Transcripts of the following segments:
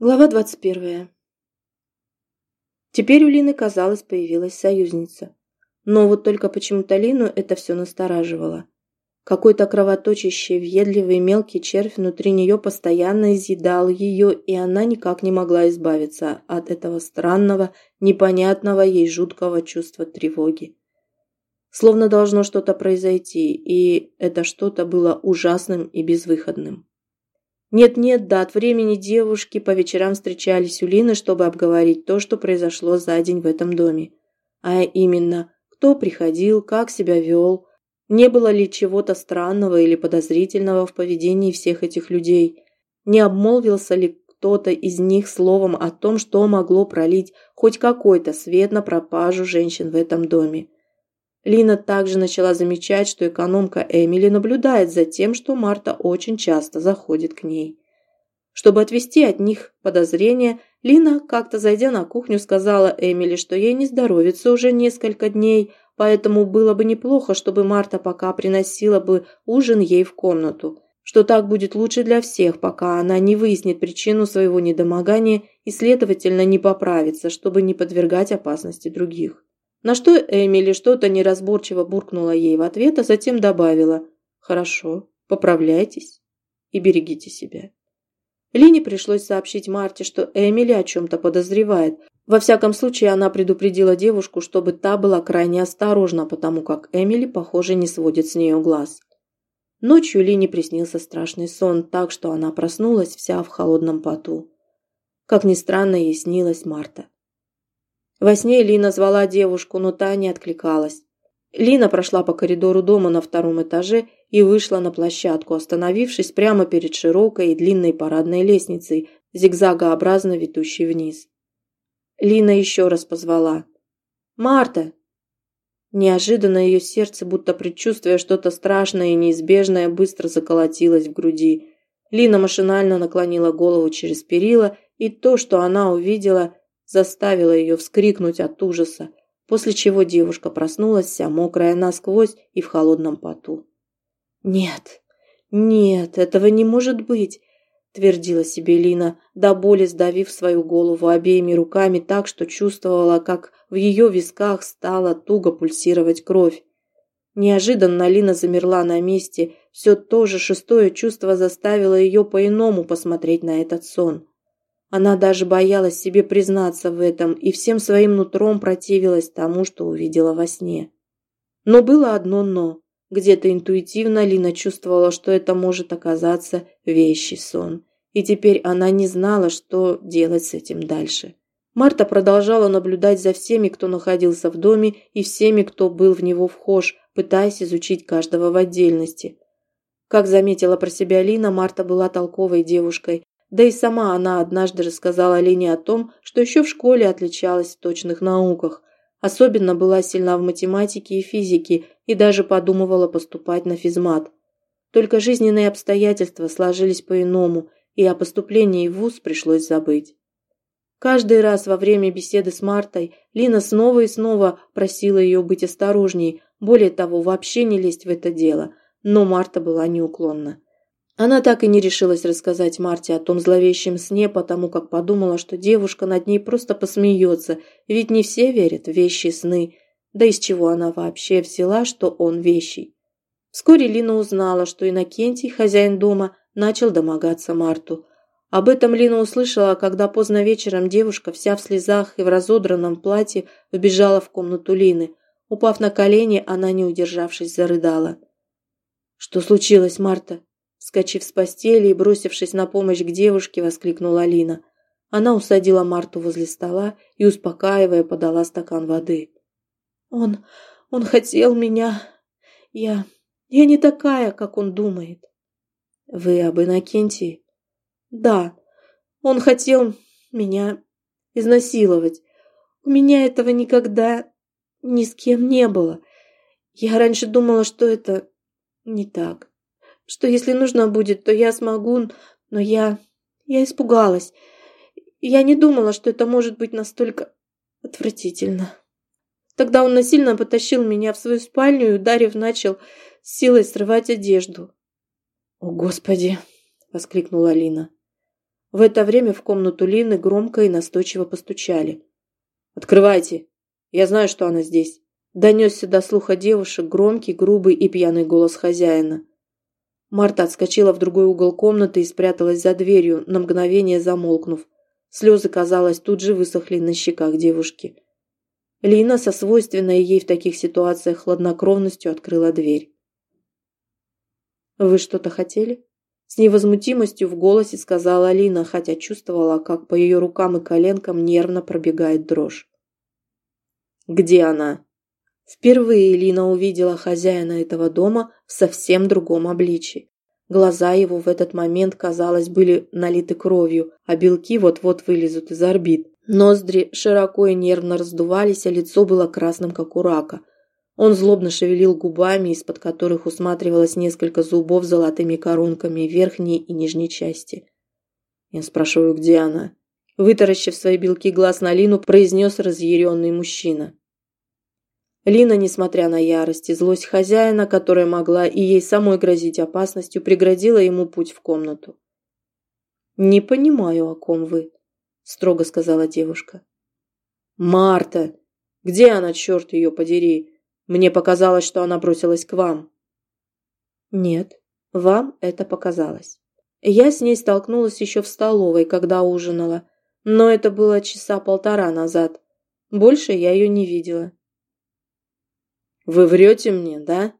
Глава двадцать первая. Теперь у Лины, казалось, появилась союзница. Но вот только почему-то Лину это все настораживало. Какой-то кровоточащий, въедливый мелкий червь внутри нее постоянно изъедал ее, и она никак не могла избавиться от этого странного, непонятного ей жуткого чувства тревоги. Словно должно что-то произойти, и это что-то было ужасным и безвыходным. Нет-нет, да от времени девушки по вечерам встречались у Лины, чтобы обговорить то, что произошло за день в этом доме. А именно, кто приходил, как себя вел, не было ли чего-то странного или подозрительного в поведении всех этих людей, не обмолвился ли кто-то из них словом о том, что могло пролить хоть какой-то свет на пропажу женщин в этом доме. Лина также начала замечать, что экономка Эмили наблюдает за тем, что Марта очень часто заходит к ней. Чтобы отвести от них подозрения, Лина, как-то зайдя на кухню, сказала Эмили, что ей не здоровится уже несколько дней, поэтому было бы неплохо, чтобы Марта пока приносила бы ужин ей в комнату, что так будет лучше для всех, пока она не выяснит причину своего недомогания и, следовательно, не поправится, чтобы не подвергать опасности других. На что Эмили что-то неразборчиво буркнула ей в ответ, а затем добавила «Хорошо, поправляйтесь и берегите себя». Лине пришлось сообщить Марте, что Эмили о чем-то подозревает. Во всяком случае, она предупредила девушку, чтобы та была крайне осторожна, потому как Эмили, похоже, не сводит с нее глаз. Ночью Лине приснился страшный сон, так что она проснулась вся в холодном поту. Как ни странно, ей снилась Марта. Во сне Лина звала девушку, но та не откликалась. Лина прошла по коридору дома на втором этаже и вышла на площадку, остановившись прямо перед широкой и длинной парадной лестницей, зигзагообразно ведущей вниз. Лина еще раз позвала. «Марта!» Неожиданно ее сердце, будто предчувствуя что-то страшное и неизбежное, быстро заколотилось в груди. Лина машинально наклонила голову через перила, и то, что она увидела, заставила ее вскрикнуть от ужаса, после чего девушка проснулась вся мокрая насквозь и в холодном поту. «Нет, нет, этого не может быть!» – твердила себе Лина, до боли сдавив свою голову обеими руками так, что чувствовала, как в ее висках стала туго пульсировать кровь. Неожиданно Лина замерла на месте, все то же шестое чувство заставило ее по-иному посмотреть на этот сон. Она даже боялась себе признаться в этом и всем своим нутром противилась тому, что увидела во сне. Но было одно «но». Где-то интуитивно Лина чувствовала, что это может оказаться вещий сон. И теперь она не знала, что делать с этим дальше. Марта продолжала наблюдать за всеми, кто находился в доме, и всеми, кто был в него вхож, пытаясь изучить каждого в отдельности. Как заметила про себя Лина, Марта была толковой девушкой, да и сама она однажды рассказала Лене о том, что еще в школе отличалась в точных науках. Особенно была сильна в математике и физике и даже подумывала поступать на физмат. Только жизненные обстоятельства сложились по-иному, и о поступлении в ВУЗ пришлось забыть. Каждый раз во время беседы с Мартой Лина снова и снова просила ее быть осторожней, более того, вообще не лезть в это дело, но Марта была неуклонна. Она так и не решилась рассказать Марте о том зловещем сне, потому как подумала, что девушка над ней просто посмеется, ведь не все верят в вещи сны. Да из чего она вообще взяла, что он вещий? Вскоре Лина узнала, что Иннокентий, хозяин дома, начал домогаться Марту. Об этом Лина услышала, когда поздно вечером девушка, вся в слезах и в разодранном платье, убежала в комнату Лины. Упав на колени, она, не удержавшись, зарыдала. «Что случилось, Марта?» Вскочив с постели и бросившись на помощь к девушке, воскликнула Алина. Она усадила Марту возле стола и, успокаивая, подала стакан воды. «Он... он хотел меня... Я... я не такая, как он думает». «Вы об Иннокентии?» «Да. Он хотел меня изнасиловать. У меня этого никогда ни с кем не было. Я раньше думала, что это не так что если нужно будет, то я смогу, но я... я испугалась. Я не думала, что это может быть настолько отвратительно. Тогда он насильно потащил меня в свою спальню и, ударив, начал силой срывать одежду. «О, Господи!» – воскликнула Алина. В это время в комнату Лины громко и настойчиво постучали. «Открывайте! Я знаю, что она здесь!» Донесся до слуха девушек громкий, грубый и пьяный голос хозяина. Марта отскочила в другой угол комнаты и спряталась за дверью, на мгновение замолкнув. Слезы, казалось, тут же высохли на щеках девушки. Лина со свойственной ей в таких ситуациях хладнокровностью открыла дверь. «Вы что-то хотели?» С невозмутимостью в голосе сказала Алина, хотя чувствовала, как по ее рукам и коленкам нервно пробегает дрожь. «Где она?» Впервые Лина увидела хозяина этого дома в совсем другом обличии. Глаза его в этот момент, казалось, были налиты кровью, а белки вот-вот вылезут из орбит. Ноздри широко и нервно раздувались, а лицо было красным, как у рака. Он злобно шевелил губами, из-под которых усматривалось несколько зубов золотыми коронками верхней и нижней части. Я спрашиваю, где она? Вытаращив свои белки глаз на Лину, произнес разъяренный мужчина. Лина, несмотря на ярость и злость хозяина, которая могла и ей самой грозить опасностью, преградила ему путь в комнату. «Не понимаю, о ком вы», – строго сказала девушка. «Марта! Где она, черт ее подери? Мне показалось, что она бросилась к вам. Нет, вам это показалось. Я с ней столкнулась еще в столовой, когда ужинала, но это было часа полтора назад. Больше я ее не видела. «Вы врете мне, да?»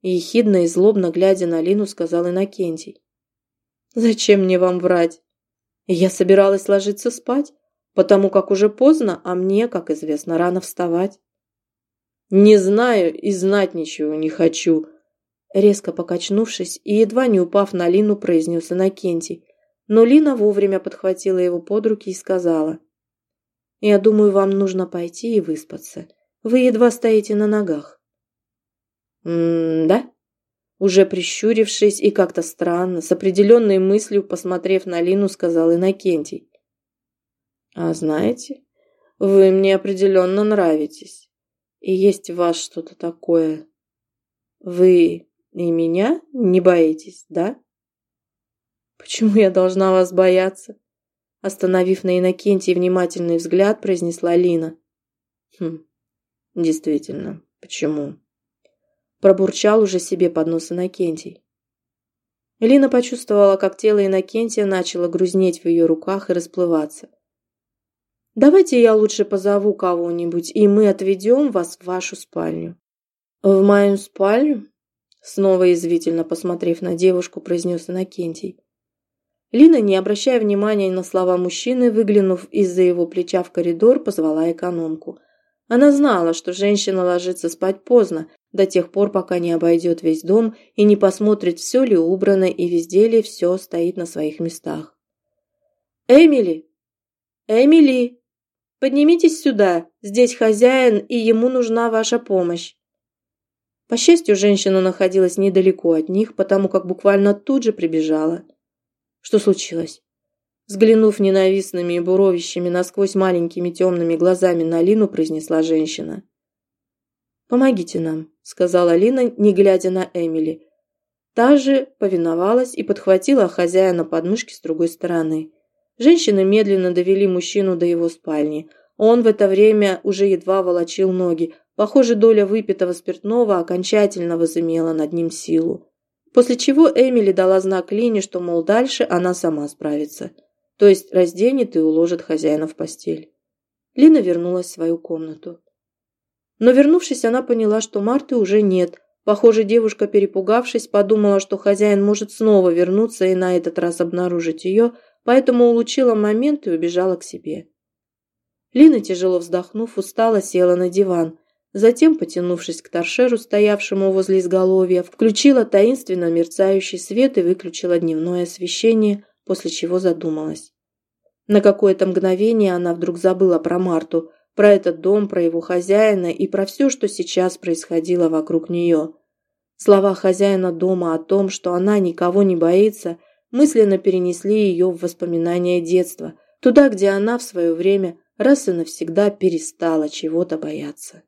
Ехидно и злобно глядя на Лину, сказал Иннокентий. «Зачем мне вам врать? Я собиралась ложиться спать, потому как уже поздно, а мне, как известно, рано вставать. «Не знаю и знать ничего не хочу», резко покачнувшись и едва не упав на Лину, произнес Иннокентий. Но Лина вовремя подхватила его под руки и сказала. «Я думаю, вам нужно пойти и выспаться. Вы едва стоите на ногах». «М-да?» Уже прищурившись и как-то странно, с определенной мыслью, посмотрев на Лину, сказал Иннокентий. «А знаете, вы мне определенно нравитесь и есть в вас что-то такое. Вы и меня не боитесь, да? Почему я должна вас бояться? Остановив на Иннокентии внимательный взгляд, произнесла Лина. Хм, действительно, почему? Пробурчал уже себе под нос Иннокентий. Лина почувствовала, как тело Иннокентия начало грузнеть в ее руках и расплываться. Давайте я лучше позову кого-нибудь, и мы отведем вас в вашу спальню». «В мою спальню?» Снова извительно посмотрев на девушку, произнес Иннокентий. Лина, не обращая внимания на слова мужчины, выглянув из-за его плеча в коридор, позвала экономку. Она знала, что женщина ложится спать поздно, до тех пор, пока не обойдет весь дом и не посмотрит, все ли убрано и везде ли все стоит на своих местах. «Эмили! Эмили!» Поднимитесь сюда, здесь хозяин, и ему нужна ваша помощь. По счастью, женщина находилась недалеко от них, потому как буквально тут же прибежала. Что случилось? Взглянув ненавистными и буровищами насквозь маленькими темными глазами на Лину, произнесла женщина. «Помогите нам», — сказала Лина, не глядя на Эмили. Та же повиновалась и подхватила хозяина подмышки с другой стороны. Женщины медленно довели мужчину до его спальни. Он в это время уже едва волочил ноги. Похоже, доля выпитого спиртного окончательно возымела над ним силу. После чего Эмили дала знак Лине, что, мол, дальше она сама справится. То есть разденет и уложит хозяина в постель. Лина вернулась в свою комнату. Но вернувшись, она поняла, что Марты уже нет. Похоже, девушка, перепугавшись, подумала, что хозяин может снова вернуться и на этот раз обнаружить ее, поэтому улучила момент и убежала к себе. Лина, тяжело вздохнув, устало села на диван. Затем, потянувшись к торшеру, стоявшему возле изголовья, включила таинственно мерцающий свет и выключила дневное освещение, после чего задумалась. На какое-то мгновение она вдруг забыла про Марту, про этот дом, про его хозяина и про все, что сейчас происходило вокруг нее. Слова хозяина дома о том, что она никого не боится – мысленно перенесли ее в воспоминания детства, туда, где она в свое время раз и навсегда перестала чего-то бояться.